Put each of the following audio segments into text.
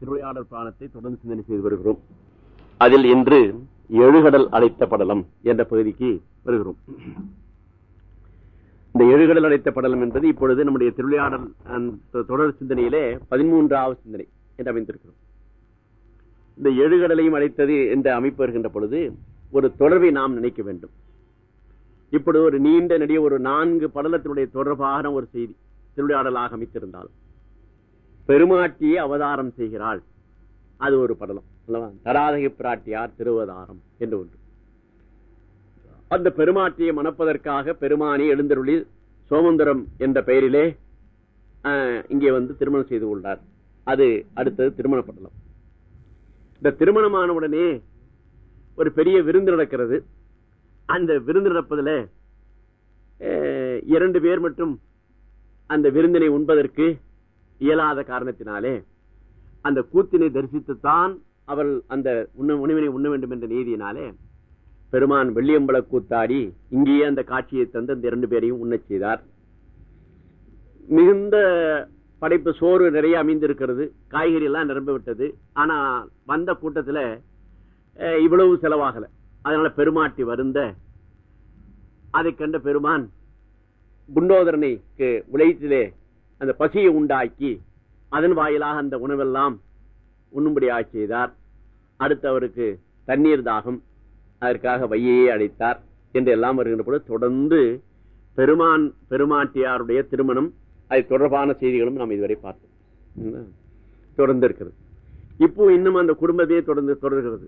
திருவிளையாடல் பிராணத்தை தொடர்ந்து சிந்தனை செய்து வருகிறோம். அதில் இன்று எழுகடல் அழைத்த படலம் என்ற பகுதிக்கு வருகிறோம். இந்த எழுகடல் அழைத்த படலம் என்பது இப்பொழுது நம்முடைய திருவிளையாடல் தொடர் சிந்தனையிலே பதிமூன்றாவது சிந்தனை என்று அமைந்திருக்கிறோம். இந்த எழுகடலையும் அழைத்தது என்ற அமைப்பு வருகின்ற பொழுது ஒரு தொடர்பை நாம் நினைக்க வேண்டும். இப்படி ஒரு நீண்ட நெடிய ஒரு நான்கு படலத்தினுடைய தொடர்பான ஒரு செய்தி திருவிளையாடலாக அமைத்திருந்தாலும் பெருமாட்டியை அவதாரம் செய்கிறாள். அது ஒரு படலம் அல்லவா? தராதகி பிராட்டியார் திருவதாரம் என்று ஒன்று. அந்த பெருமாட்டியை மணப்பதற்காக பெருமானி எழுந்தருளி சோமந்தரம் என்ற பெயரிலே இங்கே வந்து திருமணம் செய்து கொண்டார். அது அடுத்தது திருமண படலம். இந்த திருமணமான உடனே ஒரு பெரிய விருந்து நடக்கிறது. அந்த விருந்து நடப்பதில் இரண்டு பேர் மட்டும் அந்த விருந்தினை உண்பதற்கு இயலாத காரணத்தினாலே அந்த கூத்தினை தரிசித்துத்தான் அவள் அந்த உணவினை உண்ண வேண்டும் என்ற நீதியினாலே பெருமான் வெள்ளியம்பல கூத்தாடி இங்கேயே அந்த காட்சியை தந்து அந்த இரண்டு பேரையும் உண்ணச் செய்தார். மிகுந்த படைப்பு சோறு நிறைய அமைந்திருக்கிறது. காய்கறி எல்லாம் நிரம்ப விட்டது. ஆனா வந்த கூட்டத்துல இவ்வளவு செலவாகல. அதனால பெருமாட்டி வருந்த அதை கண்ட பெருமான் குண்டோதரனைக்கு உழைத்திலே அந்த பசியை உண்டாக்கி அதன் வாயிலாக அந்த உணவெல்லாம் உண்ணும்படியாக செய்தார். அடுத்தவருக்கு தண்ணீர் தாகம் அதற்காக வையையே அழைத்தார் என்று எல்லாம் வருகின்ற போது தொடர்ந்து பெருமான் பெருமாட்டியாருடைய திருமணம் அது தொடர்பான செய்திகளும் நாம் இதுவரை பார்த்தோம். தொடர்ந்து இருக்கிறது இப்போ இன்னும் அந்த குடும்பத்தையே தொடர்ந்து தொடர்கிறது.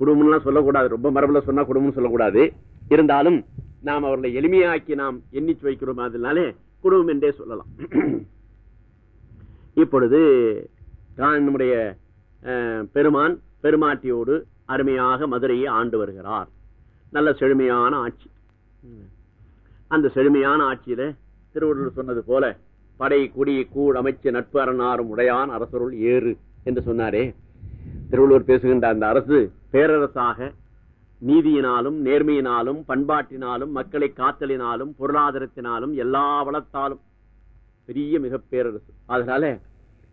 குடும்பம்லாம் சொல்லக்கூடாது. ரொம்ப மரபில் சொன்னா குடும்பம் சொல்லக்கூடாது. இருந்தாலும் நாம் அவர்களை எளிமையாக்கி நாம் எண்ணிச்சு வைக்கிறோம். அதனாலே குடும்பம் என்றே சொல்லலாம். இப்பொழுது நம்முடைய பெருமான் பெருமாட்டியோடு அருமையாக மதுரையை ஆண்டு வருகிறார். நல்ல செழுமையான ஆட்சி. அந்த செழுமையான ஆட்சியில திருவள்ளுவர் சொன்னது போல படை குடி கூழ் அமைச்சு நட்பு அரணாரும் உடையான் அரசருள் ஏறு என்று சொன்னாரே. திருவள்ளுவர் பேசுகின்ற அந்த அரசு பேரரசாக நீதியினாலும் நேர்மையினாலும் பண்பாட்டினாலும் மக்களை காத்தலினாலும் பொருளாதாரத்தினாலும் எல்லா வளத்தாலும். பெரிய மிக பேரரசு அதனால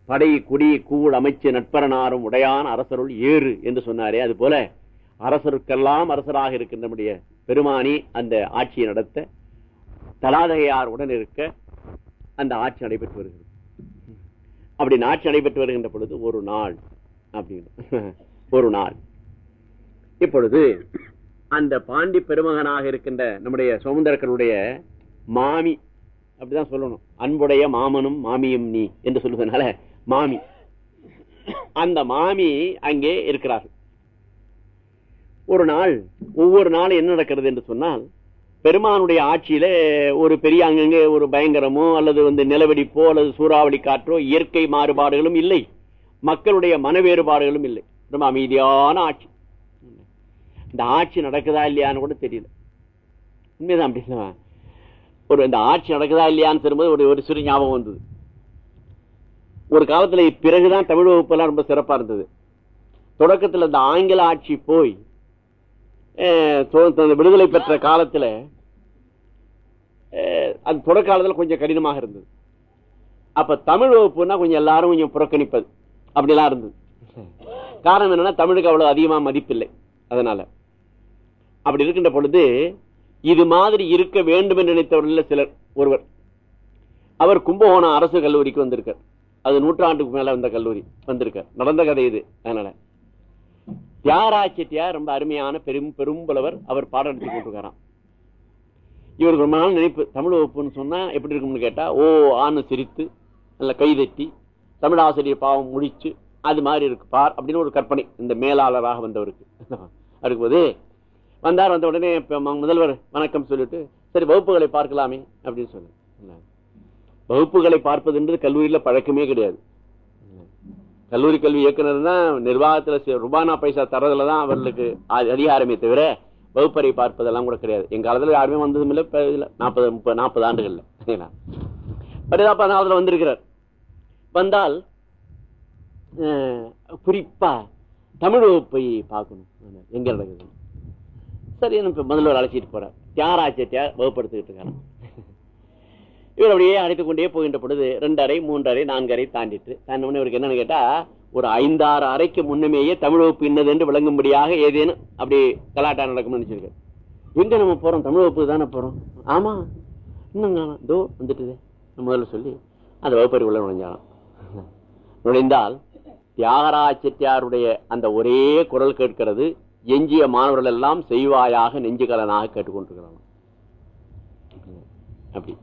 படை குடி கூழ் அமைச்சு நட்பரனாரும் உடையான் அரசருள் ஏறு என்று சொன்னாரே. அது போல அரசருக்கெல்லாம் அரசராக இருக்கின்ற நம்முடைய பெருமானி அந்த ஆட்சியை நடத்த தலாதகையார் உடன் இருக்க அந்த ஆட்சி நடைபெற்று வருகிறது. அப்படி ஆட்சி நடைபெற்று வருகின்ற பொழுது ஒரு நாள் அப்படின்னு. ஒரு நாள். இப்பொழுது அந்த பாண்டி பெருமகனாக இருக்கின்ற நம்முடைய சோமந்தரக்கனுடைய மாமி அப்படிதான் சொல்லணும். அன்புடைய மாமனும் மாமியும் நீ என்று சொல்லுவதனால மாமி. அந்த மாமி அங்கே இருக்கிறார்கள். ஒரு நாள் ஒவ்வொரு நாள் என்ன நடக்கிறது என்று சொன்னால் பெருமானுடைய ஆட்சியில ஒரு பெரிய அங்கங்கே ஒரு பயங்கரமோ அல்லது வந்து நிலவெடிப்போ அல்லது சூறாவளி காற்றோ இயற்கை மாறுபாடுகளும் இல்லை. மக்களுடைய மன வேறுபாடுகளும் இல்லை. ரொம்ப அமைதியான ஆட்சி. இந்த ஆட்சி நடக்குதா இல்லையான்னு கூட தெரியல. உண்மைதான் அப்படின்னா ஒரு இந்த ஆட்சி நடக்குதா இல்லையான்னு சொல்லும்போது ஒரு ஒரு சிறு ஞாபகம் வந்தது. ஒரு காலத்துல பிறகுதான் தமிழ் வகுப்பெல்லாம் ரொம்ப சிறப்பா இருந்தது. தொடக்கத்தில் இந்த ஆங்கில ஆட்சி போய் விடுதலை பெற்ற காலத்துல அது தொடக்க காலத்தில் கொஞ்சம் கடினமாக இருந்தது. அப்ப தமிழ் வகுப்புனா கொஞ்சம் எல்லாரும் கொஞ்சம் புறக்கணிப்பது. அப்படிலாம் இருந்தது. காரணம் என்னன்னா தமிழுக்கு அவ்வளவு அதிகமா மதிப்பில்லை. அதனால. அப்படி இருக்கின்ற பொழுது இது மாதிரி இருக்க வேண்டும் என்று நினைத்தவர்கள் சிலர் ஒருவர். அவர் கும்பகோணம் அரசு கல்லூரிக்கு வந்திருக்கார். அது நூற்றாண்டுக்கு மேல வந்த கல்லூரி வந்திருக்கார். நடந்த கதை இது அதனால. தியாகராஜ ரொம்ப அருமையான பெரும் பெரும்புலவர் அவர் பாடம் எடுத்து கொண்டிருக்காராம். இவருக்கு ரொம்ப நாள் நினைப்பு. தமிழ் வகுப்புன்னு சொன்னா எப்படி இருக்கும்னு கேட்டா ஓ ஆணு சிரித்து நல்ல கைதட்டி தமிழ் ஆசிரியர் பாவம் முடிச்சு அது மாதிரி இருக்கு பார் அப்படின்னு ஒரு கற்பனை. இந்த மேலாளராக வந்தவருக்கு. இருக்கும்போது வந்தார் வந்த உடனே முதல்வர் வணக்கம் சொல்லிட்டு சரி வகுப்புகளை பார்க்கலாமே அப்படின்னு சொல்லு வகுப்புகளை பார்ப்பதுன்றது கல்லூரியில பழக்கமே கிடையாது. கல்லூரி கல்வி இயக்குனர் தான் நிர்வாகத்துல ருபானா பைசா தரதுல தான் அவர்களுக்கு அதிகாரமே தவிர வகுப்பறை பார்ப்பதெல்லாம் கூட கிடையாது. எங்க காலத்துல யாருமே வந்ததும் இல்லை நாற்பது முப்பது நாற்பது ஆண்டுகள்ல. பரிதாப வந்திருக்கிறார். வந்தால் குறிப்பா தமிழ் வகுப்பை பார்க்கணும். எங்க நடக்குது சரி முதல்வர் அழைச்சிட்டு போறார். தியாகராஜ்யத்தியார் வகுப்படுத்திக்கிட்டு இருக்காங்க இவர் அப்படியே அழைத்துக் கொண்டே போகின்ற பொழுது ரெண்டரை மூன்றரை நான்கரை தாண்டிட்டு தாண்டின இவருக்கு என்னன்னு கேட்டா ஒரு ஐந்தாறு அறைக்கு முன்னமேயே தமிழ் வகுப்பு இன்னது என்று விளங்கும்படியாக ஏதேனும் அப்படி கலாட்டா நடக்கும்னு நினைச்சிருக்காரு. எங்க நம்ம போறோம்? தமிழ் வகுப்பு தானே போறோம்? ஆமா. இன்னும் தோ இதோ வந்துட்டுதே. முதல்ல சொல்லி அந்த வகுப்பறிவுள்ள நுழைஞ்சாலும் நுழைந்தால் தியாகராஜ செட்டியாருடைய அந்த ஒரே குரல் கேட்கிறது எஞ்சிய மாணவர்கள் எல்லாம் செய்வாயாக நெஞ்சுகலனாக கேட்டுக்கொண்டிருக்கிறான் அப்படி.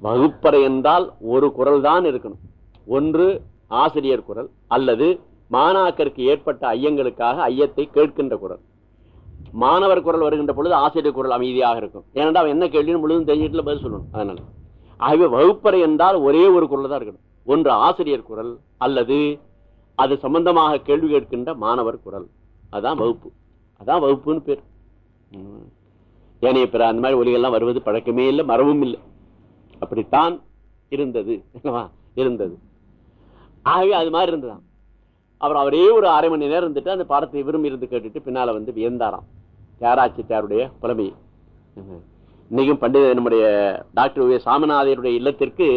வகுப்பறை என்றால் ஒரு குரல் தான் இருக்கணும். ஒன்று ஆசிரியர் குரல் அல்லது மாணாக்கருக்கு ஏற்பட்ட ஐயங்களுக்காக ஐயத்தை கேட்கின்ற குரல். மாணவர் குரல் வருகின்ற பொழுது ஆசிரியர் குரல் அமைதியாக இருக்கும். ஏனென்றால் அவன் என்ன கேள்வின்னு முழுதும் தெரிஞ்சிட்டு பதில் சொல்லணும். அதனால. ஆகவே வகுப்பறை என்றால் ஒரே ஒரு குரல் தான் இருக்கணும். ஒன்று ஆசிரியர் குரல் அல்லது அது சம்பந்தமாக கேள்வி கேட்கின்ற மாணவர் குரல். அதான் வகுப்பு. அதான் வகுப்புன்னு பேர். ஏனைய பிற அந்த மாதிரி ஒலிகள்லாம் வருவது பழக்கமே இல்லை மரபும் இல்லை. அப்படித்தான் இருந்தது இருந்தது. ஆகவே அது மாதிரி இருந்ததான் அப்புறம் அவரே ஒரு அரை மணி நேரம் இருந்துட்டு அந்த பாடத்தை விரும்பி இருந்து கேட்டுட்டு பின்னால் வந்து வியந்தாராம். தியாராச்சிட்டாருடைய புலமையை இன்னைக்கும் பண்டித நம்முடைய டாக்டர் சாமிநாதையருடைய இல்லத்திற்கு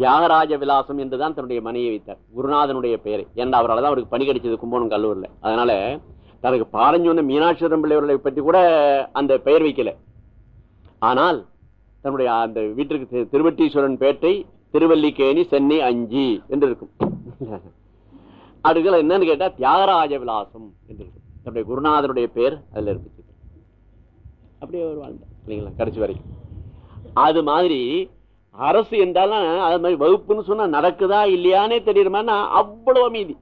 தியாகராஜ விலாசம் என்றுதான் தன்னுடைய மனையை வைத்தார். குருநாதனுடைய பெயரை ஏன்னா அவரால் தான் அவருக்கு பணி கிடைச்சது கும்பகோணம் கல்லூரில் அதனால தனக்கு பாரஞ்சொன்ன மீனாட்சிவரம் பிள்ளைவர்களை பற்றி கூட அந்த பெயர் வைக்கல. ஆனால் தன்னுடைய அந்த வீட்டிற்கு திரு- திருவட்டீஸ்வரன் பேட்டை திருவல்லிக்கேணி சென்னை அஞ்சு என்று இருக்கும் அடுக்கல என்னன்னு கேட்டா தியாகராஜ விலாசம் என்று இருக்கும் தன்னுடைய குருநாதனுடைய பெயர் அதில் இருந்துச்சு அப்படியே ஒரு வாழ்ந்தார் இல்லைங்களா? கடைசி வரைக்கும். அது மாதிரி அரசு என்றாலும் அது மாதிரி வகுப்புன்னு சொன்னா நடக்குதா இல்லையானே தெரியுமான்னா அவ்வளவு அமைதி.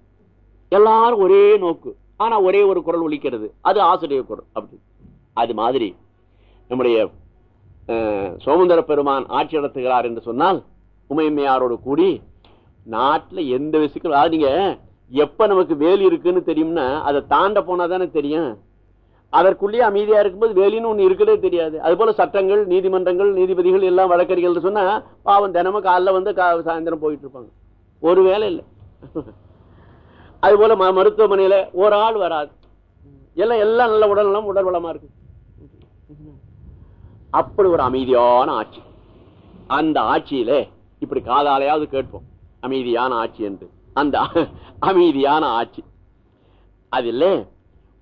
எல்லாரும் ஒரே நோக்கு. ஆனா ஒரே ஒரு குரல் ஒழிக்கிறது அது ஆசிரியர் குரல் அப்படி. அது மாதிரி நம்முடைய சோமந்தர பெருமான் ஆட்சி நடத்துகிறார் என்று சொன்னால் உமையம்மையாரோடு கூடி நாட்டில் எந்த விஷயங்களும் அதாவது நீங்க எப்ப நமக்கு வேலி இருக்குன்னு தெரியும்னா அதை தாண்ட போனா தானே தெரியும். அதற்குள்ளேயே அமைதியா இருக்கும்போது வேலின்னு ஒண்ணு இருக்கதே தெரியாது. அது போல சட்டங்கள் நீதிமன்றங்கள் நீதிபதிகள் எல்லாம் வழக்கறிஞர்கள் சொன்னா பாவம் தினமும் காலைல வந்து கா- சாயந்தரம் போயிட்டு இருப்பாங்க ஒரு வேலை இல்லை. அது போல ம- மருத்துவமனையில ஒரு ஆள் வராது. எல்லாம் எல்லாம் நல்ல உடல்நலம் உடல் வளமா இருக்கு. அப்படி ஒரு அமைதியான ஆட்சி. அந்த ஆட்சியில இப்படி காதாலையாவது கேட்போம். அமைதியான ஆட்சி என்று. அந்த அமைதியான ஆட்சி. அது இல்லை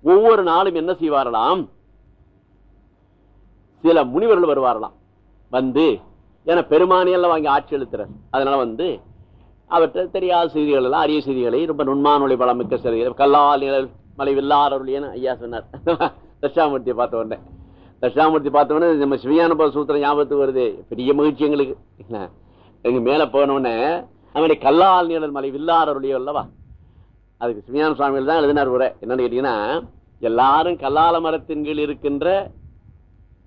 ஒவ்வொரு நாளும் என்ன செய்வாரலாம் சில முனிவர்கள் வருவாரலாம் வந்து ஏன்னா பெருமானியெல்லாம் வாங்கி ஆட்சி எழுத்துறார் அதனால வந்து அவற்றை தெரியாத செய்திகள் எல்லாம் அரிய செய்திகளை ரொம்ப நுண்மானொழி பலம் மிக்க செய்திகள். கல்லால் நிழல் மலை வில்லாரருளியன்னு ஐயா சொன்னார். தட்சாமூர்த்தியை பார்த்த உடனே. தட்சாமூர்த்தி பார்த்த உடனே நம்ம சிவியானுபவ சூத்திரம் ஞாபகத்துக்கு வருது. பெரிய மகிழ்ச்சி எங்களுக்கு. என்ன? எங்க மேல போனோடனே அவனுடைய கல்லால் நிழல் மலை வில்லாரருளியோ அல்லவா அதுக்கு சிவஞான சுவாமிகள் தான் எழுதினார் உரை என்னன்னு கேட்டீங்கன்னா எல்லாரும் கல்லால மரத்தின் கீழ் இருக்கின்ற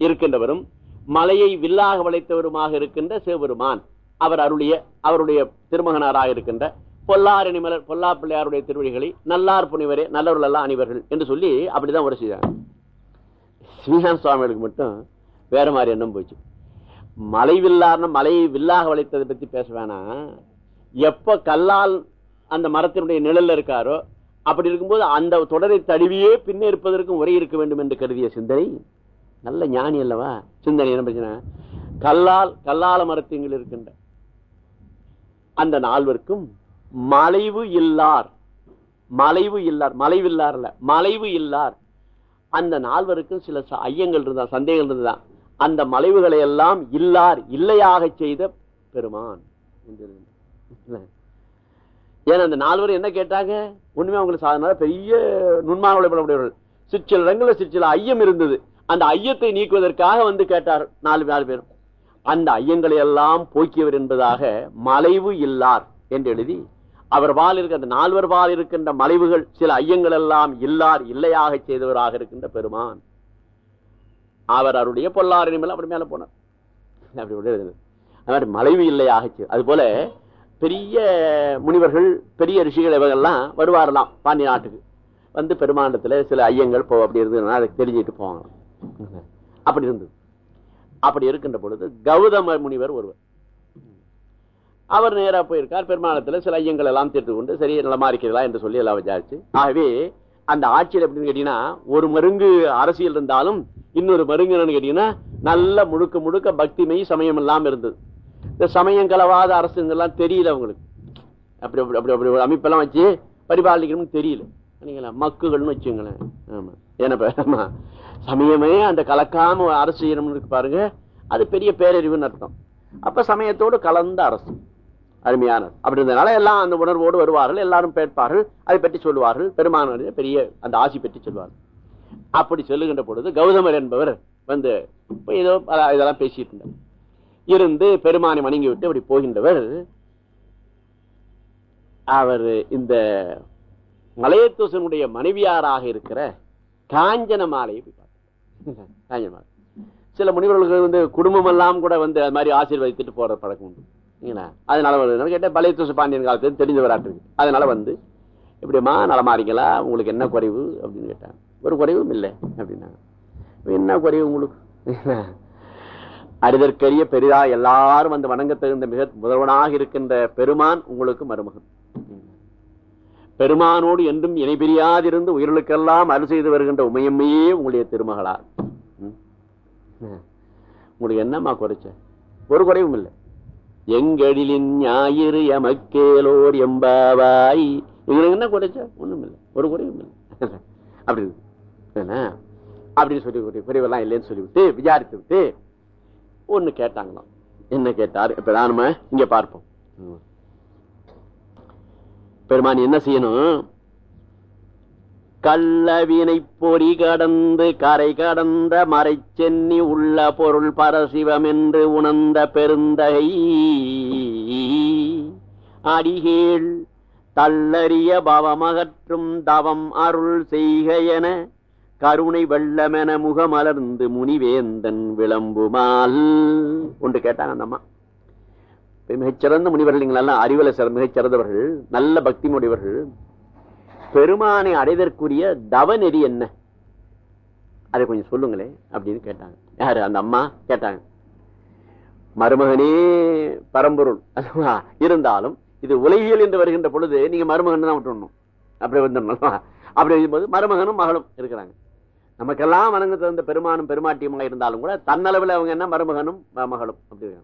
இருக்கின்றவரும் மலையை வில்லாக வளைத்தவருமாக இருக்கின்ற சிவபெருமான். அவர் அருளிய அவருடைய திருமகனாராக இருக்கின்ற பொல்லாரணி மலர் பொல்லா பிள்ளையாருடைய திருவடிகளை நல்லார் புனிவரே நல்லவர்கள் எல்லாம் அணிவர்கள் என்று சொல்லி அப்படிதான் உரை செய்தாங்க சிவஞான சுவாமிகளுக்கு மட்டும் வேற மாதிரி எண்ணம் போச்சு. மலை வில்லார்னு மலையை வில்லாக வளைத்ததை பத்தி பேச வேணாம். எப்ப கல்லால் அந்த மரத்தினுடைய நிழல்ல இருக்காரோ அப்படி இருக்கும்போது அந்த தொடரை தழுவியே பின்னே இருப்பதற்கும் உரை இருக்க வேண்டும் என்று கருதிய சிந்தனை. நல்ல ஞானி அல்லவா? சிந்தனை என்ன பிரச்சனை? கல்லால் கல்லால மரத்திங்கள் இருக்கின்ற அந்த நால்வருக்கும் மலைவு இல்லார். மலைவு இல்லார் மலைவில்லார் மலைவு இல்லார். அந்த நால்வருக்கும் சில ச- ஐயங்கள் இருந்தா சந்தேகங்கள் இருந்தான் அந்த மலைவுகளை எல்லாம் இல்லார் இல்லையாக செய்த பெருமான். என்று ஏன்னா அந்த நால்வர் என்ன கேட்டாங்க? ஒண்ணுமே அவங்களுக்கு சாதனால பெரிய நுண்மான உழைப்படக்கூடியவர்கள் சிற்சில இடங்களில் சிற்சில ஐயம் இருந்தது. அந்த ஐயத்தை நீக்குவதற்காக வந்து கேட்டார் நாலு நாலு பேரும். அந்த ஐயங்களை எல்லாம் போக்கியவர் என்பதாக மலைவு இல்லார் என்று எழுதி அவர் பால் இருக்க அந்த நால்வர் வாழ் இருக்கின்ற மலைவுகள் சில ஐயங்கள் எல்லாம் இல்லார் இல்லையாக செய்தவராக இருக்கின்ற பெருமான். அவர் அவருடைய பொல்லாரின் மேல அப்படி மேல போனார். அப்படி அது மாதிரி மலைவு இல்லையாக அது போல பெரிய முனிவர்கள் பெரிய ரிஷிகள் இவங்கெல்லாம் வருவாரலாம் பாண்டி நாட்டுக்கு. வந்து பெருமாண்டத்தில் சில ஐயங்கள் போ அப்படி இருந்ததுன்னா அதை தெரிஞ்சுட்டு போவாங்களாம். அப்படி இருந்தது. அப்படி இருக்கின்ற பொழுது கௌதம முனிவர் ஒருவர். அவர் நேரா போயிருக்கார் பெருமானத்தில் சில ஐயங்கள் எல்லாம் தீர்த்து கொண்டு சரி நலமா இருக்கிறதா என்று சொல்லி எல்லாம் விசாரிச்சு. ஆகவே அந்த ஆட்சியில் எப்படின்னு கேட்டீங்கன்னா ஒரு மருங்கு அரசியல் இருந்தாலும் இன்னொரு மருங்கு என்னன்னு கேட்டீங்கன்னா நல்ல முழுக்க முழுக்க பக்திமை சமயம் எல்லாம் இருந்தது. இந்த சமயம் கலவாத அரசுங்கெல்லாம் தெரியல அவங்களுக்கு அப்படி அப்படி அப்படி அப்படி ஒரு அமைப்பெல்லாம் வச்சு பரிபாலிக்கணும்னு தெரியல. சரிங்களா மக்குகள்னு வச்சுங்களேன். ஆமா. ஏன்னா சமயமே அந்த கலக்காம அரசு செய்யணும்னு இருக்கு பாருங்க. அது பெரிய பேரறிவுன்னு அர்த்தம். அப்ப சமயத்தோடு கலந்த அரசு. அருமையான. அப்படி இருந்ததுனால எல்லாம் அந்த உணர்வோடு வருவார்கள் எல்லாரும் பேட்பார்கள் அதை பற்றி சொல்லுவார்கள். பெருமான பெரிய அந்த ஆசி பற்றி சொல்வார்கள் அப்படி சொல்லுகின்ற பொழுது கௌதமர் என்பவர் வந்து ஏதோ இதெல்லாம் பேசிட்டு இருந்தார் இருந்து பெருமானை வணங்கி விட்டு அப்படி போகின்றவர் அவர் இந்த மலையத்தூசனுடைய மனைவியாராக இருக்கிற காஞ்சன மாலையை போய் காஞ்சன மாலை. சில முனிவர்களுக்கு வந்து குடும்பம் எல்லாம் கூட வந்து அது மாதிரி ஆசீர்வதித்துட்டு போற பழக்கம் உண்டு. அதனால கேட்டால் கேட்டேன் பாண்டியன் காலத்துல தெரிஞ்சவராட்டு இருக்கு அதனால வந்து எப்படிமா நலமாறீங்களா? உங்களுக்கு என்ன குறைவு? அப்படின்னு கேட்டாங்க. ஒரு குறைவும் இல்லை அப்படின்னா என்ன குறைவு உங்களுக்கு? அறிதற்கரிய பெரிதா எல்லாரும் வந்து வணங்க தகுந்த மிக முதல்வனாக இருக்கின்ற பெருமான் உங்களுக்கு மருமகன். பெருமானோடு என்றும் இணை பிரியாதிருந்து உயிர்களுக்கெல்லாம் அரு செய்து வருகின்ற உமையம்மையே உங்களுடைய திருமகளார். உங்களுக்கு என்னம்மா குறைச்ச? ஒரு குறைவும் இல்லை. எங்களின் ஞாயிறு எமக்கேலோர் எம்பாவாய். உங்களுக்கு என்ன குறைச்ச? ஒன்றும் இல்லை. ஒரு குறைவும் இல்லை. அப்படி என்ன? அப்படின்னு சொல்லி குறைவெல்லாம் இல்லைன்னு சொல்லிவிட்டு விசாரித்து விட்டு ஒண்ணு கேட்டாங்களாம். என்ன கேட்டார்? இப்ப நாம இங்க பார்ப்போம். பெருமான் என்ன செய்யணும்? கள்ளவினை பொறி கடந்து கரை கடந்த மறை சென்னி உள்ள பொருள் பரசிவம் என்று உணர்ந்த பெருந்தகை. அடிகேள் தள்ளறிய பவமகற்றும் தவம் அருள் செய்க என கருணை வெள்ளமென முகமலர்ந்து முனிவேந்தன் விளம்புமால். ஒன்று கேட்டாங்க அந்த அம்மா. மிகச்சிறந்த முனிவர்கள் எல்லாம் அறிவுல மிகச்சிறந்தவர்கள் நல்ல பக்தி முடிவர்கள் பெருமானை அடைதற்குரிய தவ நெறி என்ன? அதை கொஞ்சம் சொல்லுங்களே அப்படின்னு கேட்டாங்க. யாரு? அந்த அம்மா கேட்டாங்க. மருமகனே பரம்பொருள் இருந்தாலும் இது உலகியல் என்று வருகின்ற பொழுது நீங்க மருமகன் தான் விட்டுணும் அப்படி வந்துடணும் அப்படி இருக்கும்போது மருமகனும் மகளும் இருக்கிறாங்க. நமக்கெல்லாம் வணங்க தகுந்த பெருமானும் பெருமாட்டியுமாக இருந்தாலும் கூட தன்னளவில் அவங்க என்ன மருமகனும் மருமகளும் அப்படி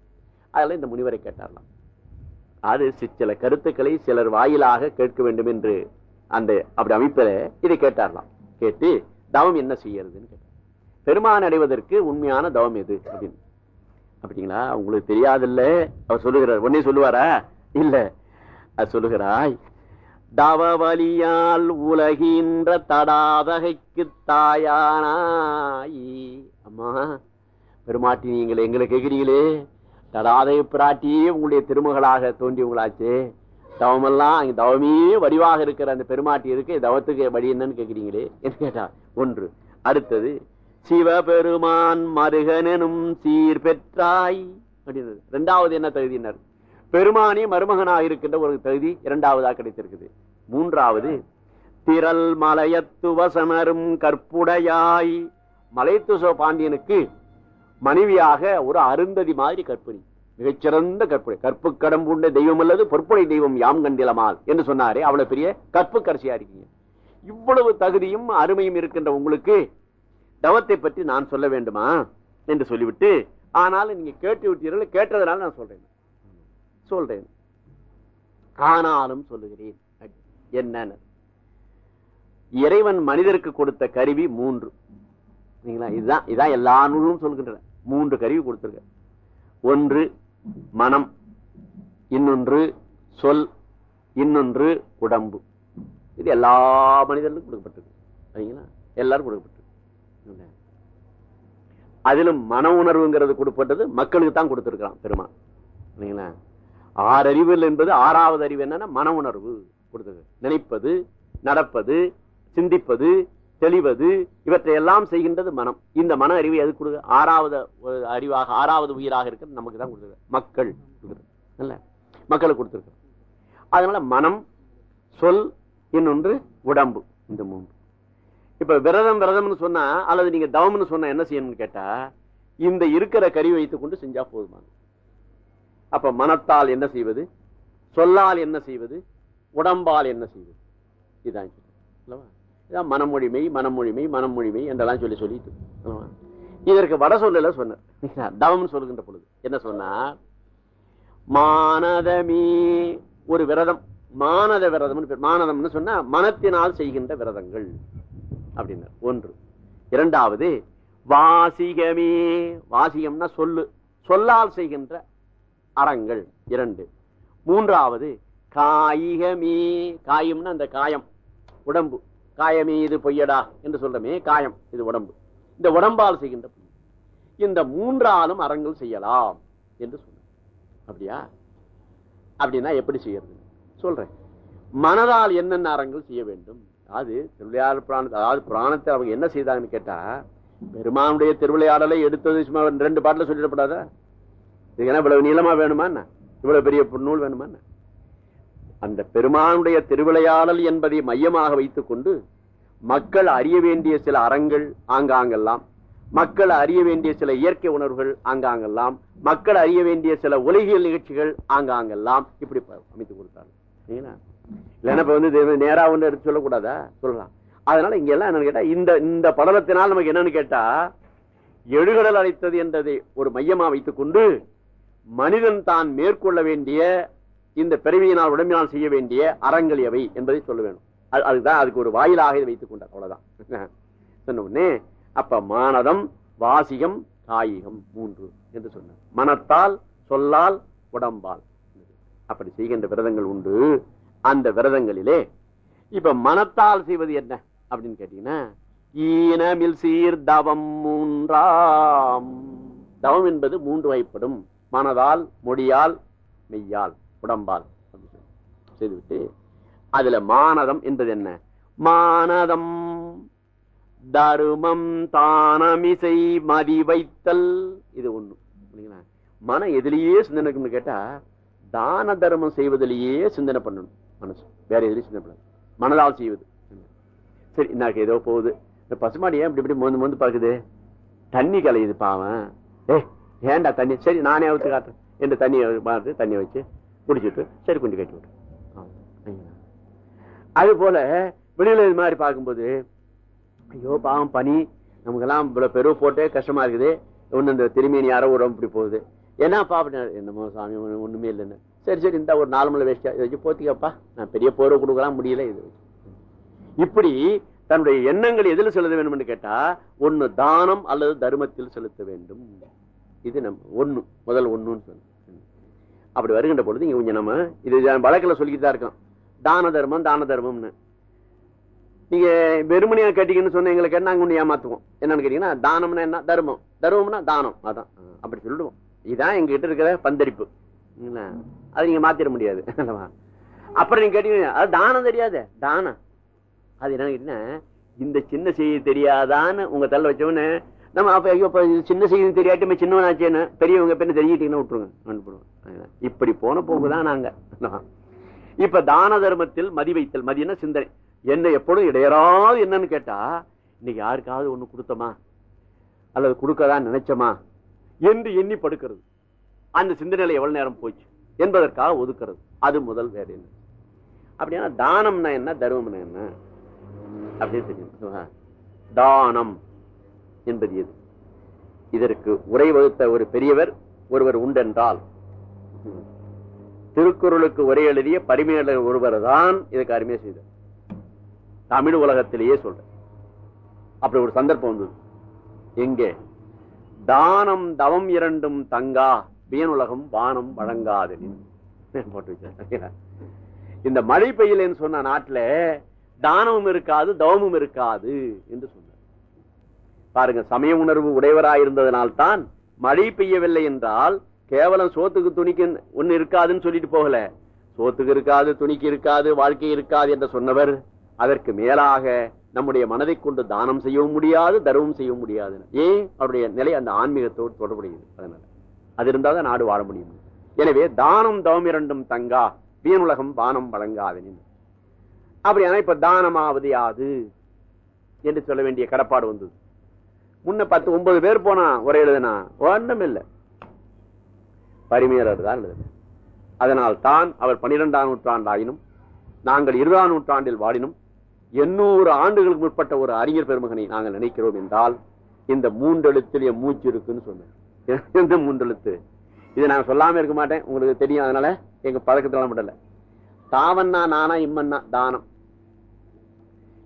அதில் இந்த முனிவரை கேட்டாரலாம். அது சில கருத்துக்களை சிலர் வாயிலாக கேட்க வேண்டும் என்று அந்த அப்படி அமைப்பில் இதை கேட்டாரலாம். கேட்டு தவம் என்ன செய்யறதுன்னு கேட்டார். பெருமான் அடைவதற்கு உண்மையான தவம் எது அப்படின்னு. அப்படிங்களா? உங்களுக்கு தெரியாதில்ல? அவர் சொல்லுகிறார். ஒன்னே சொல்லுவாரா? இல்லை. அது சொல்லுகிறாய் தவவலியால் உலகின்ற தடாதகைக்கு தாயானாய். அம்மா பெருமாட்டி நீங்கள் எங்களை கேட்கிறீங்களே தடாதகை பிராட்டியே உங்களுடைய திருமகளாக தோன்றியவங்களாச்சு. தவமெல்லாம் அங்கே தவமே வடிவாக இருக்கிற அந்த பெருமாட்டி இருக்கு தவத்துக்கு வழி என்னன்னு கேட்குறீங்களே என்று கேட்டா ஒன்று. அடுத்தது சிவபெருமான் மருகனும் சீர் பெற்றாய். அப்படின்னு ரெண்டாவது என்ன தகுதியினர்? பெருமானே மருமகனாக இருக்கின்ற ஒரு தகுதி இரண்டாவதாக கிடைத்திருக்குது. மூன்றாவது திரல் மலையத்து வசனரும் கற்புடையாய். மலைத்துசோ பாண்டியனுக்கு மனைவியாக ஒரு அருந்ததி மாதிரி கற்பனை மிகச்சிறந்த கற்புடை கற்பு கடம்புண்ட தெய்வம் அல்லது பொற்புடை தெய்வம் யாம் கண்டிலமால் என்று சொன்னாரே. அவ்வளவு பெரிய கற்பு கரிசியா இருக்கீங்க. இவ்வளவு தகுதியும் அருமையும் இருக்கின்ற உங்களுக்கு தவத்தை பற்றி நான் சொல்ல வேண்டுமா? என்று சொல்லிவிட்டு ஆனாலும் நீங்க கேட்டு விட்டீர்கள் கேட்டதனால நான் சொல்றேன். சொல்றேன். ஆனாலும் சொல்லுகிறேன். என்ன இறைவன் மனிதருக்கு கொடுத்த கருவி மூன்று. இதுதான் இதான் எல்லா நூலும் சொல்கின்றன. மூன்று கருவி கொடுத்திருக்க. ஒன்று மனம். இன்னொன்று சொல். இன்னொன்று உடம்பு. இது எல்லா மனிதர்களுக்கும் கொடுக்கப்பட்டிருக்கு. எல்லாரும் கொடுக்கப்பட்டிருக்கு. அதிலும் மன உணர்வுங்கிறது கொடுப்பட்டது மக்களுக்கு தான் கொடுத்திருக்கிறான் பெருமாள் இல்லைங்களா ஆறு அறிவுகள் என்பது ஆறாவது அறிவு என்னன்னா மன உணர்வு கொடுத்தது. நினைப்பது நடப்பது சிந்திப்பது தெளிவது இவற்றை எல்லாம் செய்கின்றது மனம். இந்த மன அறிவை எது கொடுக்க ஆறாவது அறிவாக ஆறாவது உயிராக இருக்கிறது நமக்கு தான் கொடுத்துருக்க மக்கள் இல்ல? மக்களுக்கு கொடுத்துருக்க. அதனால மனம் சொல் இன்னொன்று உடம்பு இந்த மூன்று. இப்ப விரதம் விரதம்னு சொன்னா அல்லது நீங்க தவம்னு சொன்னா என்ன செய்யணும்னு கேட்டா இந்த இருக்கிற கறி வைத்துக் கொண்டு செஞ்சா போதுமான அப்ப மனத்தால் என்ன செய்வது? சொல்லால் என்ன செய்வது? உடம்பால் என்ன செய்வது? இதான் இதான் மனமொழிமை மனமொழிமை மனமொழிமை என்றெல்லாம் சொல்லி சொல்லிட்டு. இதற்கு வட சொல்லல சொன்னார். தவம் சொல்லுகின்ற பொழுது என்ன சொன்னார்? மானதமே ஒரு விரதம். மானத விரதம் மானதம்னு சொன்னா மனத்தினால் செய்கின்ற விரதங்கள் அப்படின்னா ஒன்று. இரண்டாவது வாசிகமே. வாசிகம்னா சொல்லு. சொல்லால் செய்கின்ற அறங்கள் இரண்டு. மூன்றாவது காயிகமே காயம்னு அந்த காயம் உடம்பு. காயமே இது பொய்யடா என்று சொல்றமே காயம் இது உடம்பு. இந்த உடம்பால் செய்கின்ற இந்த மூன்றாலும் அறங்கள் செய்யலாம் என்று சொன்ன அப்படியா? அப்படின்னா எப்படி செய்யறது? சொல்றேன். மனதால் என்னென்ன அறங்கள் செய்ய வேண்டும்? அது திருவிளையாடல் புராணத்தை அதாவது புராணத்தை அவங்க என்ன செய்தாங்கன்னு கேட்டா பெருமானுடைய திருவிளையாடலை எடுத்தது சும்மா ரெண்டு பாட்டில் சொல்லிடப்படாதா? இது இவ்வளவு நீளமா வேணுமா இவ்வளவு பெரிய நூல் வேணுமா அந்த பெருமானுடைய திருவிளையாடல் என்பதை மையமாக வைத்துக் கொண்டு மக்கள் அறிய வேண்டிய சில அறங்கள் ஆங்காங்கெல்லாம் மக்கள் அறிய வேண்டிய சில இயற்கை உணர்வுகள் ஆங்காங்கெல்லாம் மக்கள் அறிய வேண்டிய சில உலகியல் நிகழ்ச்சிகள் ஆங்காங்கெல்லாம் இப்படி ப- அமைத்து கொடுத்தாங்க. இல்லைன்னா இப்ப வந்து நேரா ஒன்று எடுத்து சொல்லக்கூடாதா? சொல்லலாம். அதனால இங்க எல்லாம் என்னன்னு கேட்டா இந்த இந்த படலத்தினால் நமக்கு என்னன்னு கேட்டா எழுகடல் அழைத்தது என்றதை ஒரு மையமா வைத்துக் கொண்டு மனிதன் தான் மேற்கொள்ள வேண்டிய இந்த பிறவியினால் உடம்பினால் செய்ய வேண்டிய அறங்கள் எவை என்பதை சொல்ல வேணும். அது- அதுதான் அதுக்கு ஒரு வாயிலாக இதை வைத்துக் கொண்டார். அவ்வளவுதான். சொன்ன உடனே அப்ப மானதம் வாசிகம் காயிகம் மூன்று என்று சொன்னார். மனத்தால் சொல்லால் உடம்பால். அப்படி செய்கின்ற விரதங்கள் உண்டு. அந்த விரதங்களிலே இப்ப மனத்தால் செய்வது என்ன அப்படின்னு கேட்டீங்கன்னா ஈனமில் சீர் தவம் மூன்றாம். தவம் என்பது மூன்று வகைப்படும். மனதால் மொழியால் மெய்யால் உடம்பால். செய்துவிட்டு அதுல மானதம் என்பது என்ன? மானதம். தருமம் தானமிசை மதி வைத்தல். இது ஒண்ணு. புரியுங்களா? மன எதிலேயே சிந்தனை இருக்குன்னு கேட்டா தான தர்மம் செய்வதிலேயே சிந்தனை பண்ணணும் மனசு. வேற எதுலேயும் சிந்தனை பண்ணணும். மனதால் செய்வது. சரி இன்னாக்கு ஏதோ போகுது. இந்த பசுமாடி ஏன் இப்படி இப்படி மோந்து மோந்து பாக்குது தண்ணி கலையுது பாவன் ஏ ஏன்டா தண்ணி? சரி நானே அவுத்து காட்டுறேன். என்று தண்ணியை பார்த்து தண்ணியை வச்சு குடிச்சிட்டு சரி குஞ்சு கட்டி விட்டு அது போல வெளியில இது மாதிரி பார்க்கும்போது ஐயோ பாவம் பனி. நமக்கெல்லாம் இவ்வளவு பெருவு போட்டே கஷ்டமா இருக்குது. ஒண்ணு இந்த திருமீன் யாரோ உடம்பு இப்படி போகுது. என்ன பாப்பினார் என்னமோ சாமி ஒன்றுமே ஒண்ணுமே இல்லைன்னு. சரி சரி இந்த ஒரு நாலு மலை வேஸ்டா இதை வச்சு போத்திக்கப்பா. நான் பெரிய போர்வை கொடுக்கலாம் முடியல இது இப்படி தன்னுடைய எண்ணங்கள் எதில் செலுத்த வேண்டும் என்று கேட்டா ஒண்ணு தானம் அல்லது தர்மத்தில் செலுத்த வேண்டும். இது நம்ம ஒண்ணு முதல் ஒண்ணுன்னு சொன்ன அப்படி வருகின்ற பொழுது இங்க கொஞ்சம் நம்ம இது வழக்கில் சொல்லிக்கிட்டு தான் இருக்கோம். தான தர்மம் தான தர்மம்னு. நீங்க வெறுமனையா கேட்டீங்கன்னு சொன்ன எங்களுக்கு நாங்க ஒண்ணு ஏமாத்துவோம். என்னன்னு கேட்டீங்கன்னா தானம்னா என்ன? தர்மம். தர்மம்னா தானம். அதான். அப்படி சொல்லிடுவோம். இதுதான் எங்க கிட்ட இருக்கிற பந்தரிப்பு. இல்ல? அதை நீங்க மாத்திட முடியாது. அல்லவா? அப்புறம் நீங்க கேட்டீங்க அது தானம் தெரியாது. தானம். அது என்னன்னு கேட்டீங்கன்னா இந்த சின்ன செய்தி தெரியாதான்னு உங்க தள்ள வச்சவொன்னு நம்ம அப்ப ஐயோ சின்ன செய்தி தெரியாட்டுமே சின்னவனாச்சேன்னு பெரியவங்க பெண்ணு தெரிஞ்சுட்டீங்கன்னா விட்டுருங்க. அனுப்பிடுவோம். இப்படி போன போக்குதான் நாங்க. இப்ப தான தர்மத்தில் மதி வைத்தல். மதினா சிந்தனை. என்ன எப்பொழுதும் இடையறாது என்னன்னு கேட்டா இன்னைக்கு யாருக்காவது ஒண்ணு கொடுத்தோமா? அல்லது கொடுக்கதான் நினைச்சமா? என்று எண்ணி படுக்கிறது. அந்த சிந்தனையில எவ்வளவு நேரம் போச்சு? என்பதற்காக ஒதுக்கிறது. அது முதல் வேற என்ன? அப்படின்னா தானம்னா என்ன? தர்மம்னா என்ன? அப்படின்னு தெரியும். தானம். என்பது எது இதற்கு உரை வகுத்த ஒரு பெரியவர் ஒருவர் உண்டென்றால் திருக்குறளுக்கு உரை எழுதிய பரிமையாளர் ஒருவர் தான் இதுக்கு அருமையா செய்தார். தமிழ் உலகத்திலேயே சொல்றேன். அப்படி ஒரு சந்தர்ப்பம் வந்தது. எங்கே? தானம் தவம் இரண்டும் தங்கா வியனுலகம் வானம் வழங்காது போட்டு இந்த மழை பெய்யலன்னு சொன்ன நாட்டுல தானமும் இருக்காது தவமும் இருக்காது என்று சொன்ன பாருங்க சமய உணர்வு உடையவராயிருந்ததனால்தான் மழை பெய்யவில்லை என்றால் கேவலம் சோத்துக்கு துணிக்கு ஒண்ணு இருக்காதுன்னு சொல்லிட்டு போகல. சோத்துக்கு இருக்காது துணிக்கு இருக்காது வாழ்க்கை இருக்காது என்று சொன்னவர் அதற்கு மேலாக நம்முடைய மனதை கொண்டு தானம் செய்யவும் முடியாது தர்மம் செய்யவும் முடியாது. ஏன்? அவருடைய நிலை அந்த ஆன்மீகத்தோடு தொடர்புடையது அதனால. அது இருந்தால்தான் நாடு வாழ முடியும். எனவே தானம் தவம் இரண்டும் தங்கா வீணுலகம் வானம் வழங்காதனின் அப்படியானா இப்ப தானமாவது யாது? என்று சொல்ல வேண்டிய கடப்பாடு வந்தது. முன்ன பத்து ஒன்பது பேர் போனா ஒரே எழுதுனா? ஒன்றும் இல்லை. பரிமையர் தான் எழுதுன அதனால் தான் அவர் பனிரெண்டாம் நூற்றாண்டாயினும் நாங்கள் இருபதாம் நூற்றாண்டில் வாடினும் எண்ணூறு ஆண்டுகளுக்கு முற்பட்ட ஒரு அறிஞர் பெருமகனை நாங்கள் நினைக்கிறோம் என்றால் இந்த மூன்றெழுத்தில் என் மூச்சு இருக்குன்னு சொன்னேன் எந்த மூன்றெழுத்து? இதை நான் சொல்லாம இருக்க மாட்டேன். உங்களுக்கு தெரியும். அதனால எங்க பழக்கத்துல விடல தாவண்ணா நானா இம்மன்னா தானம்.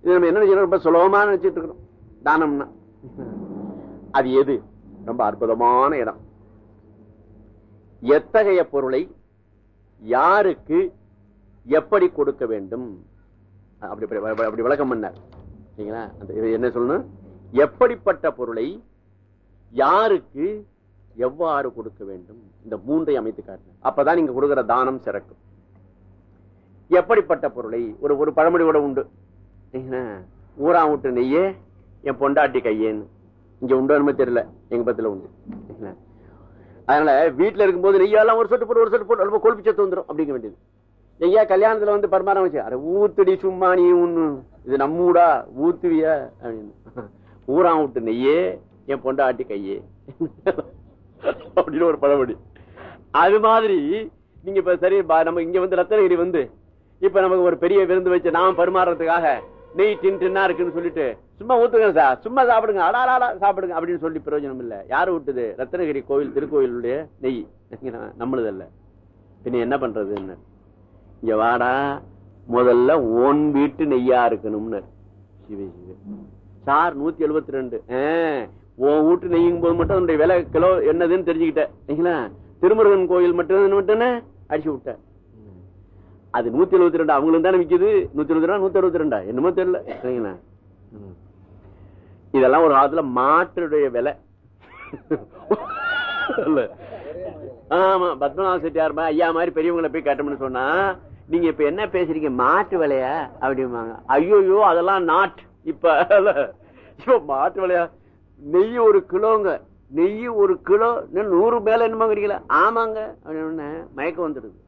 இது நம்ம என்ன செய்யணும் ரொம்ப சுலபமா நினைச்சிட்டு இருக்கிறோம். தானம்னா. அது எது? ரொம்ப அற்புதமான இடம். எத்தகைய பொருளை யாருக்கு எப்படி கொடுக்க வேண்டும்? அப்படி அப்படி- விளக்கம் பண்ணார். சரிங்களா? அந்த இது என்ன சொல்லணும்? எப்படிப்பட்ட பொருளை யாருக்கு எவ்வாறு கொடுக்க வேண்டும்? இந்த மூன்றை அமைத்து காட்டு அப்பதான் நீங்க கொடுக்கிற தானம் சிறக்கும். எப்படிப்பட்ட பொருளை? ஒரு ஒரு பழமொழி கூட உண்டு ஊரா விட்டு நெய்யே என் பொண்டாட்டி கையேன்னு. இங்க உண்டு தெரியல. எங்க பத்துல உண்டு. அதனால வீட்டுல இருக்கும்போது நெய்யெல்லாம் ஒரு சொட்டு போட்டு ஒரு சொட்டு போட்டு ரொம்ப கொழுப்பு சத்து வந்துடும் அப்படிங்க வேண்டியது. நெய்யா கல்யாணத்துல வந்து பரமாரம் வச்சு அரை ஊத்துடி சும்மா நீ ஒண்ணு இது நம்மூடா ஊத்துவிய. அப்படின்னு. ஊரா விட்டு நெய்யே என் பொண்டாட்டி கையே. அப்படின்னு ஒரு பழமொழி. அது மாதிரி நீங்க இப்ப சரி பா- நம்ம இங்க வந்து ரத்தனகிரி வந்து இப்ப நமக்கு ஒரு பெரிய விருந்து வச்சு நாம் பரிமாறுறதுக்காக நெய் டின் டின்னா இருக்குன்னு சொல்லிட்டு சும்மா ஊத்துங்க சார் சும்மா சாப்பிடுங்க அடாடா சாப்பிடுங்க அப்படின்னு சொல்லி பிரயோஜனம் இல்லை. யாரு விட்டுது ரத்னகிரி கோவில் திருக்கோயிலுடைய நெய். நம்மளுது இல்ல பின்ன என்ன பண்றது என்ன இங்க வாடா முதல்ல ஒன் வீட்டு நெய்யா இருக்கணும்னு. சிவ சிவ. சார் நூத்தி எழுபத்தி ரெண்டு உன் வீட்டு நெய்யும் போது மட்டும் அதனுடைய விலை கிலோ என்னதுன்னு தெரிஞ்சுக்கிட்டேன். திருமுருகன் கோயில் மட்டும் மட்டும் அடிச்சு விட்டேன். அது நூத்தி எழுபத்தி ரெண்டு அவங்களும் தானே விக்குது. நூத்தி எழுபத்தி ரெண்டா நூத்தி அறுபத்தி ரெண்டா? என்னமோ தெரியல. சரிங்களா. இதெல்லாம் ஒரு காலத்துல மாட்டுடைய விலை. ஆமா பத்மநாப செட்டியார் ஐயா மாதிரி பெரியவங்களை போய் கேட்டோம்னு சொன்னா நீங்க இப்ப என்ன பேசுறீங்க? மாட்டு விலையா? அப்படிம்பாங்க. ஐயோயோ அதெல்லாம் நாட் இப்ப. இப்ப மாட்டு விலையா? நெய் ஒரு கிலோங்க. நெய் ஒரு கிலோ நூறு மேல என்னமாங்கிறீங்களா? ஆமாங்க. அப்படின்னு மயக்கம் வந்துடுது.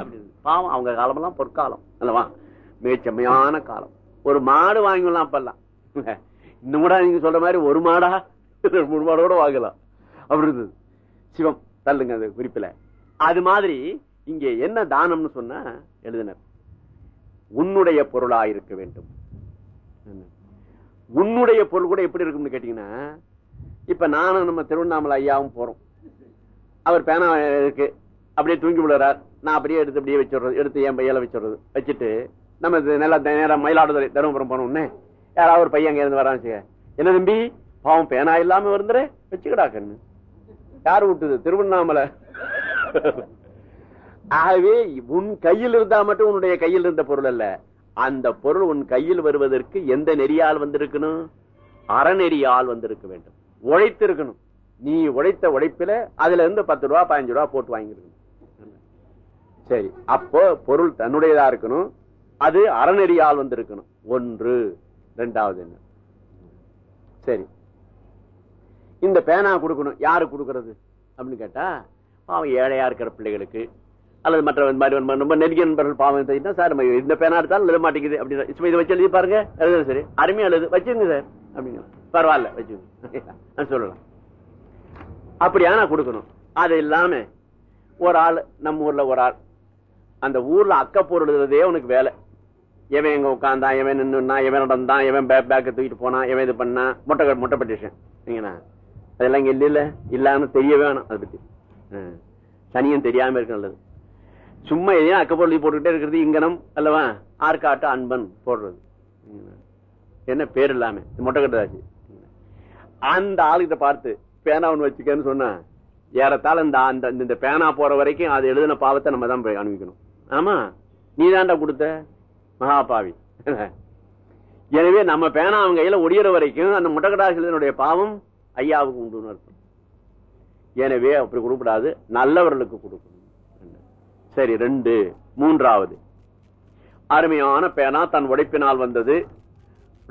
அப்படி. பாவம் அவங்க காலமெல்லாம் பொற்காலம் அல்லவா? மிகச்செம்மையான காலம். ஒரு மாடு வாங்கிடலாம் அப்பெல்லாம். இன்னும் கூட நீங்க சொல்ற மாதிரி ஒரு மாடா? மூணு மாடோட கூட வாங்கலாம். அப்படி இருந்தது. சிவம் தள்ளுங்க அது குறிப்பில். அது மாதிரி இங்க என்ன தானம்னு சொன்ன எழுதினர். உன்னுடைய பொருளா இருக்க வேண்டும். உன்னுடைய பொருள் கூட எப்படி இருக்கும்னு கேட்டீங்கன்னா இப்ப நானும் நம்ம திருவண்ணாமலை ஐயாவும் போறோம். அவர் பேனா இருக்கு. அப்படியே தூங்கி விடுறார் நான் அப்படியே எடுத்து அப்படியே வச்சுடுறது எடுத்து என் பையில வச்சுடுறது. வச்சுட்டு நம்ம நல்லா நேரம் மயிலாடுதுறை தருமபுரம் போனோம்னே யாராவது ஒரு பையன் அங்கே இருந்து வரான்னு வச்சுக்க. என்ன தம்பி? பாவம் பேனா இல்லாம இருந்துரு வச்சுக்கடா கண்ணு. யார் விட்டுது திருவண்ணாமலை. ஆகவே உன் கையில் இருந்தா மட்டும் உன்னுடைய கையில் இருந்த பொருள் அல்ல. அந்த பொருள் உன் கையில் வருவதற்கு எந்த நெறியால் வந்திருக்கணும்? அறநெறியால் வந்திருக்க வேண்டும். உழைத்திருக்கணும். நீ உழைத்த உழைப்பில அதுல இருந்து பத்து ரூபா பதினஞ்சு ரூபா போட்டு வாங்கிருக்கணும். சரி அப்போ பொருள் தன்னுடையதா இருக்கணும் அது அறநெறியால் வந்திருக்கணும். ஒன்று. ரெண்டாவது என்ன? சரி. இந்த பேனா கொடுக்கணும் யாரு கொடுக்கறது? அப்படின்னு கேட்டா பாவம் ஏழையா இருக்கிற பிள்ளைகளுக்கு அல்லது மற்ற இந்த மாதிரி ரொம்ப- நெருங்கிய நண்பர்கள் பாவம் தெரியுதா சார் நம்ம இந்த பேனா எடுத்தாலும் எழுத மாட்டேங்குது அப்படின்னு சும்மா இதை வச்சு எழுதி பாருங்க. எழுதுறது சரி? அருமையா எழுது வச்சுங்க சார் அப்படிங்க பரவாயில்ல வச்சுங்க. சொல்லலாம். அப்படியா நான் கொடுக்கணும். அது இல்லாம ஒரு ஆள் நம்ம ஊர்ல ஒரு ஆள் அந்த ஊர்ல அக்கப்போர் எழுதுறதே உனக்கு வேலை. எவன் எங்க உட்காந்தான் எவன் நின்றுனா எவன் நடந்தான் எவன் பேக் பேக்கை தூக்கிட்டு போனான் எவன் இது பண்ணா மொட்டை மொட்டை பெட்டிஷன் நீங்கண்ணா அதெல்லாம் இங்க இல்ல இல்ல இல்லாம தெரிய வேணும் அதை பத்தி. ஆ. தனியும் தெரியாம இருக்க நல்லது. சும்மா எதையும் அக்கப்பொருளி போட்டுக்கிட்டே இருக்கிறது இங்கனம் அல்லவா? ஆற்காட்டு அன்பன் போடுறது. என்ன பேர் இல்லாம. மொட்டை கட்டுதாச்சு அந்த ஆளுகிட்ட பார்த்து பேனா ஒன்று வச்சுக்கன்னு சொன்னா ஏறத்தாழ இந்த அந்த இந்த பேனா போற வரைக்கும் அது எழுதின பாவத்தை நம்ம தான் போய் அனுபவிக்கணும். ஆமா நீ தாண்டா கொடுத்த? மகாபாவி. எனவே நம்ம பேனா அவங்க கையில ஒடியற வரைக்கும் அந்த முட்டக்கடாசினுடைய பாவம் ஐயாவுக்கு உண்டு அர்த்தம் எனவே அப்படி கொடுக்கூடாது நல்லவர்களுக்கு கொடுக்கணும் சரி ரெண்டு மூன்றாவது. அருமையான பேனா தன் உடைப்பினால் வந்தது.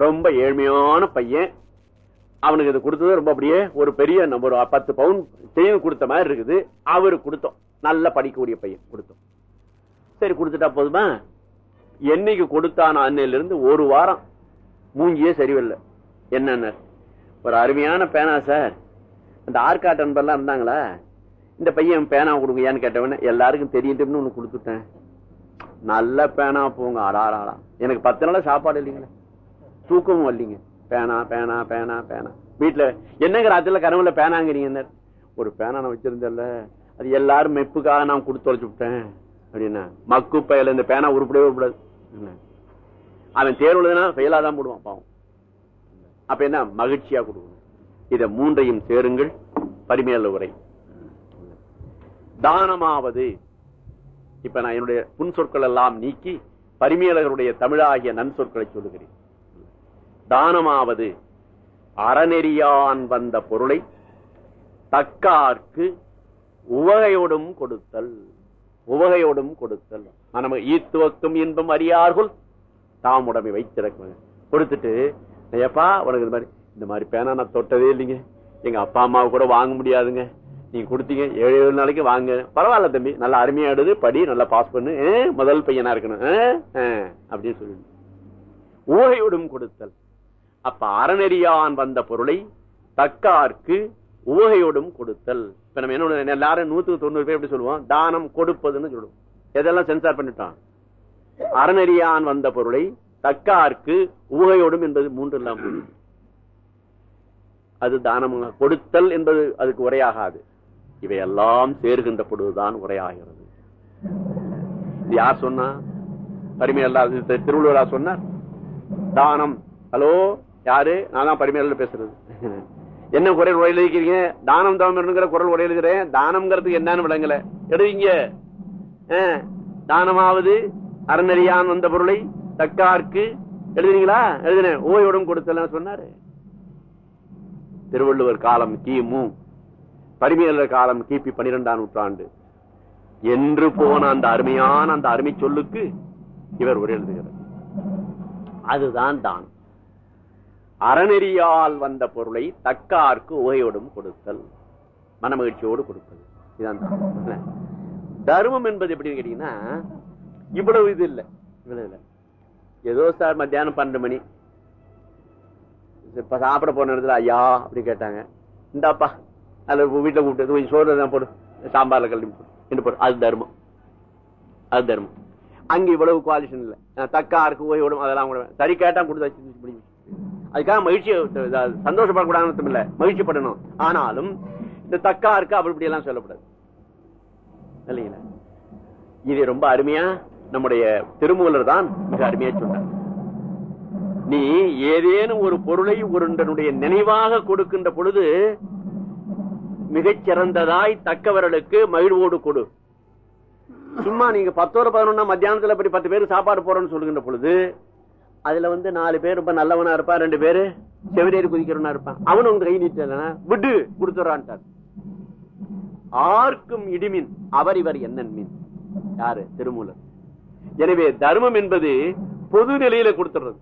ரொம்ப ஏழ்மையான பையன். அவனுக்கு இது கொடுத்தது ரொம்ப அப்படியே ஒரு பெரிய நம்ம ஒரு பத்து பவுன் செயின் கொடுத்த மாதிரி இருக்குது. அவரு கொடுத்தோம். நல்ல படிக்கக்கூடிய பையன் கொடுத்தோம். சரி கொடுத்துட்டா போதுமா? என்னைக்கு கொடுத்தான அன்னையிலிருந்து ஒரு வாரம் மூஞ்சியே சரிவில்லை. என்னென்ன? ஒரு அருமையான பேனா சார். அந்த ஆற்காட்டு அன்பெல்லாம் இருந்தாங்களா? இந்த பையன் பேனா கொடுங்க ஏன்னு கேட்டவன எல்லாருக்கும் தெரியுதுன்னு ஒண்ணு கொடுத்துட்டேன். நல்ல பேனா போங்க அடாராடா எனக்கு பத்து நாளா சாப்பாடு இல்லைங்களே. தூக்கமும் இல்லைங்க. பேனா பேனா பேனா பேனா. வீட்டுல என்னங்க ராத்திரில கனவுல பேனாங்கிறீங்க ஒரு பேனா நான் வச்சிருந்தேன்ல. அது எல்லாரும் மெப்புக்காக நான் கொடுத்து தொலைச்சு விட்டேன். அப்படின்னா மக்கு பயல இந்த பேனா உருப்படவே உருப்படாது. அவன் தேர்வு எழுதுனா ஃபெயிலா தான் போடுவான் பாவம். அப்ப என்ன? மகிழ்ச்சியா கொடுக்கணும். இத மூன்றையும் சேருங்கள். பரிமையல்ல உரை. தானமாவது. இப்ப நான் என்னுடைய புன் சொற்கள் எல்லாம் நீக்கி பரிமையாளர்களுடைய தமிழாகிய நன் சொற்களை சொல்லுகிறேன். தானமாவது. அறநெறியான் வந்த பொருளை தக்கார்க்கு உவகையோடும் கொடுத்தல். உவகையோடும் கொடுத்தல். நம்ம ஈத்துவக்கும் இன்பம் அறியார்கள் தாம் உடமை வைத்திருக்க கொடுத்துட்டு ஐயப்பா உனக்கு இந்த மாதிரி இந்த மாதிரி பேனா நான் தொட்டதே இல்லைங்க. எங்க அப்பா அம்மாவை கூட வாங்க முடியாதுங்க. நீங்க கொடுத்தீங்க ஏழு ஏழு நாளைக்கு வாங்க. பரவாயில்ல தம்பி நல்லா அருமையா எடுது படி நல்லா பாஸ் பண்ணு. ஆ, முதல் பையனா இருக்கணும். ஆ, ஆ, அப்படின்னு சொல்லி. ஊகையோடும் கொடுத்தல். அப்ப அறநெறியான் வந்த பொருளை தக்கார்க்கு ஊகையோடும் கொடுத்தல். இப்ப நம்ம என்ன எல்லாரும் நூத்துக்கு தொண்ணூறு பேர் எப்படி சொல்லுவோம்? தானம் கொடுப்பதுன்னு சொல்லுவோம். எதெல்லாம் சென்சார் பண்ணிட்டான்? அறநெறியான் வந்த பொருளை தக்கார்க்கு ஊகையோடும் என்பது மூன்று எல்லாம் அது தானம் கொடுத்தல் என்பது அதுக்கு உரையாகாது. இவையெல்லாம் சேர்கின்ற பொழுதுதான் உரையாகிறது. இது யார் சொன்னா? பரிமையல்லா திருவள்ளுவரா சொன்னார். தானம். ஹலோ? யாரு? நான் தான் பரிமையல்ல பேசுறது. என்ன குரல் உரை எழுதிக்கிறீங்க? தானம் தவம்ங்கிற குரல் உரை எழுதுறேன். தானம்ங்கிறதுக்கு என்னன்னு விளங்கல. எழுதிங்க ஆ, தானமாவது அறநெறியான் வந்த பொருளை தக்கார்க்கு. எழுதுறீங்களா? எழுதினேன் ஓய்வுடன் கொடுத்தல சொன்னாரு. திருவள்ளுவர் காலம் கிமு பரிமையாளர் காலம் கிபி பனிரெண்டாம் நூற்றாண்டு. என்று போன அந்த அருமையான அந்த அருமை சொல்லுக்கு இவர் உரை எழுதுகிறார். அதுதான் தானம். அறநெறியால் வந்த பொருளை தக்கார்க்கு உகையோடும் கொடுத்தல். மனமகிழ்ச்சியோடு கொடுப்பது. இதுதான். தர்மம் என்பது எப்படின்னு கேட்டீங்கன்னா இவ்வளவு இது இல்ல. இவ்வளவு இல்ல. ஏதோ சார் மத்தியானம் பன்னெண்டு மணி. இப்ப சாப்பிட போன இடத்துல ஐயா அப்படி கேட்டாங்க. இந்தாப்பா. அதுல வீட்டுல கூப்பிட்டு கொஞ்சம் சோறு தான் போடு. சாம்பார்ல கல்வி போடு. என்று போடு. அது தர்மம். அது தர்மம். அங்க இவ்வளவு குவாலிஷன் இல்ல. அஹ் தக்காருக்கு ஓய்வோடும் அதெல்லாம் கூட சரி கேட்டா கொடுத்து முடியும். அதுக்காக மகிழ்ச்சி சந்தோஷப்படக்கூடாது இல்ல மகிழ்ச்சிப்படணும். ஆனாலும் இந்த தக்காருக்கு அப்படி இப்படி எல்லாம் சொல்லப்படாது. இல்லைங்களா? இது ரொம்ப அருமையா நம்முடைய திருமூலர் தான் மிக அருமையா சொன்னார் நீ ஏதேனும் ஒரு பொருளை ஒருவனுடைய நினைவாக கொடுக்கின்ற பொழுது மிகச் சிறந்ததாய் தக்கவர்களுக்கு மகிழ்வோடு கொடு. சும்மா நீங்க பத்தோட பதினொன்னா மத்தியானத்துல இப்படி பத்து பேருக்கு சாப்பாடு போறோம்னு சொல்லுகின்ற பொழுது அதுல வந்து நாலு பேர் ரொம்ப நல்லவனா இருப்பான் ரெண்டு பேரு செவிரேறி குதிக்கிறவனா இருப்பான். அவனும் உங்க கை நீட்டலனா விட்டு கொடுத்துறான்ட்டார் ஆர்க்கும் இடிமின் அவர் இவர் என்னன் மீன். யாரு? திருமூலர். எனவே தர்மம் என்பது பொது நிலையில கொடுத்துறது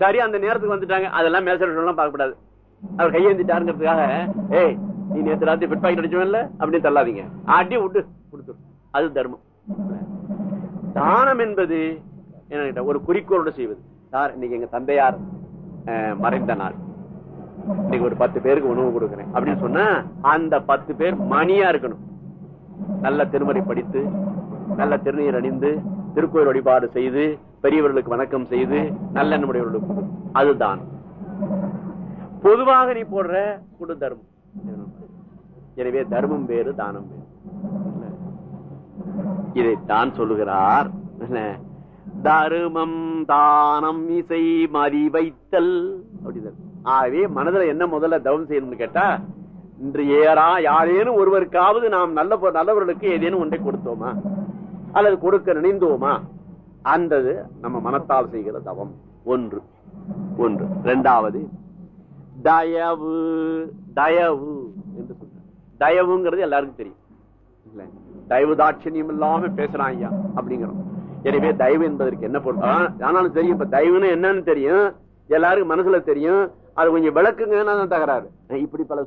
சரி அந்த நேரத்துக்கு வந்துட்டாங்க. அதெல்லாம் மேசலாம் பார்க்கக்கூடாது. அவர் கையெழுந்திட்டாருங்கிறதுக்காக ஏய் நீ நேத்து ராத்திரி பிட் பாக்கெட் அடிச்சவன்ல அப்படின்னு தள்ளாதீங்க. அடி விட்டு கொடுத்துரு அது தர்மம். தானம் என்பது என்ன ஒரு குறிக்கோளோட செய்வது. சார் இன்னைக்கு எங்க தந்தையார் அஹ், மறைந்த நாள். இன்னைக்கு ஒரு பத்து பேருக்கு உணவு கொடுக்குறேன். அப்படின்னு சொன்னா அந்த பத்து பேர் மணியா இருக்கணும். நல்ல திருமறை படித்து நல்ல திருநீர் அணிந்து திருக்கோயில் வழிபாடு செய்து பெரியவர்களுக்கு வணக்கம் செய்து நல்ல நம்முடையவர்களுக்கு அதுதான். பொதுவாக நீ போடுற குடு தர்மம். எனவே தர்மம் வேறு தானம் வேறு. இதைத்தான் சொல்லுகிறார். என்ன? தருமம் தானம் இசை மறி வைத்தல் அப்படின்னு ஆகவே மனதில் என்ன முதல்ல தவம் செய்யணும்னு கேட்டா இன்று ஏறா யாரேனும் ஒருவருக்காவது நாம் நல்ல நல்லவர்களுக்கு ஏதேனும் ஒன்றை கொடுத்தோமா? அல்லது கொடுக்க நினைந்தோமா? அந்தது நம்ம மனத்தால் செய்கிற தவம். ஒன்று. ஒன்று. இரண்டாவது தயவு தயவு என்று சொல்ற தயவுங்கிறது எல்லாருக்கும் தெரியும். தயவு தாட்சணியம் இல்லாம பேசுறான் ஐயா அப்படிங்கிறோம். எனவே தயவு என்பதற்கு என்ன பொருள்? ஆனாலும் தெரியும் இப்ப தயவுன்னு என்னன்னு தெரியும். எல்லாருக்கும் மனசுல தெரியும். அது கொஞ்சம் விளக்குங்க தகராறு. இப்படி பல